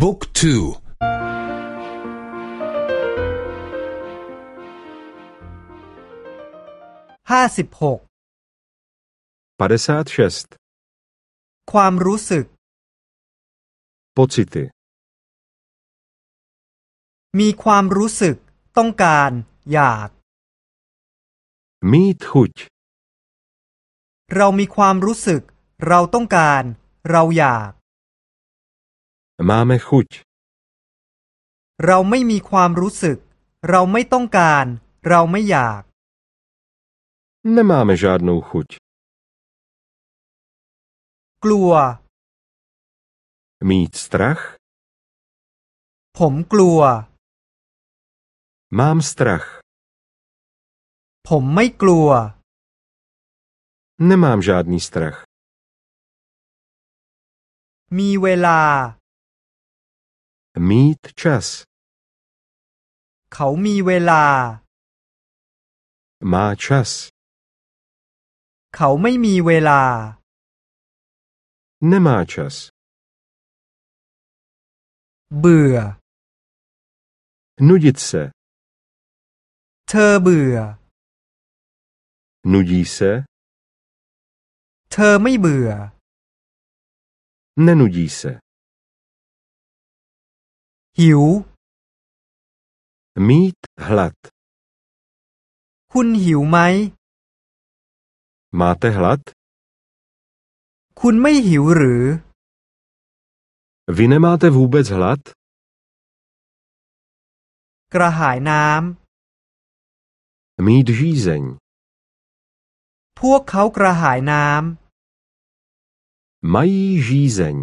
บุ๊กทูห้าสิบหกความรู้สึก pocity มีความรู้สึก ต้องการ อยาก mít chuť เรามีความรู้สึก เราต้องการ เราอยาก máme chuť เราไม่มีความรู้สึก เราไม่ต้องการ เราไม่อยาก nemáme žádnou chuť กลัว mít strach ผมกลัว mám strach ผมไม่กลัว nemám žádný strach มีเวลา mít čas เขามีเวลา má čas เขาไม่มีเวลา nemá čas เบื่อ nudit se เธอเบื่อ nudí se เธอไม่เบื่อ nenudí se หิว mít hlad คุณหิวไหม máte hlad คุณไม่หิวหรือ vy nemáte vůbec hlad กระหายน้ำ mít žízeň พวกเขากระหายน้ำ mají žízeň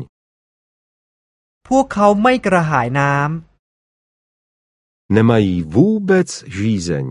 พวกเขาไม่กระหายน้ำ nemají vůbec žízeň